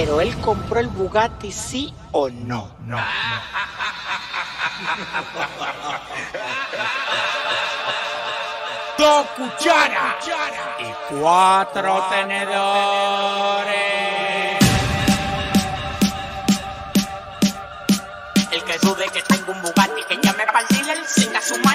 Pero él compró el Bugatti, sí o no. No. Dos cucharas y cuatro tenedores. El que dude que tengo un Bugatti que llame para el dealer sin asumar.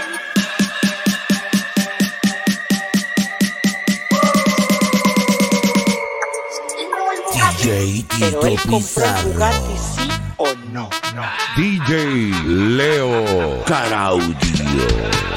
DJ Pero Tito él compró el. Bugatti, sí o no. DJ Leo Caraudio.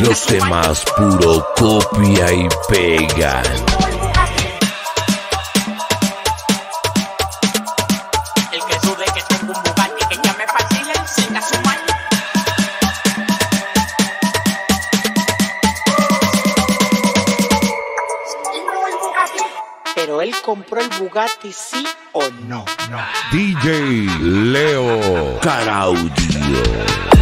Los temas puro copia y pega. El que dude que tengo un Bugatti que llame para el dealer sin asumar. Pero él compró el Bugatti, sí o no. DJ Leo Caraudio.